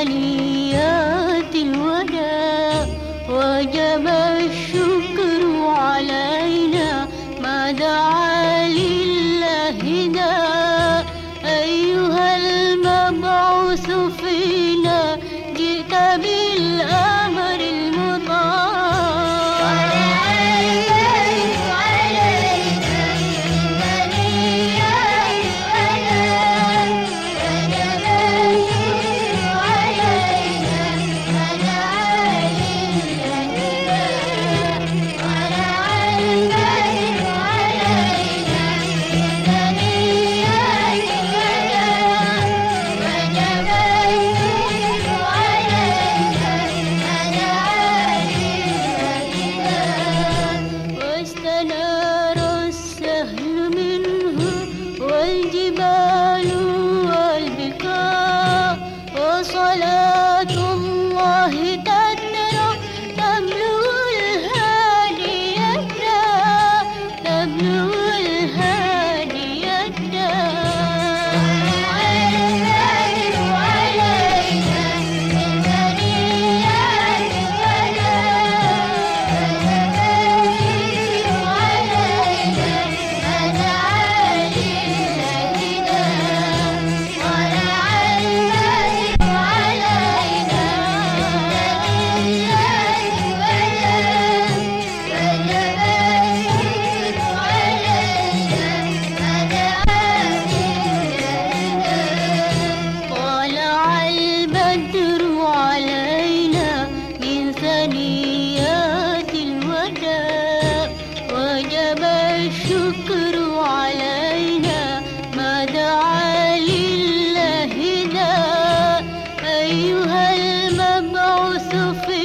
बनी صلاة الله تعالى ما دعا أيها المبعوث في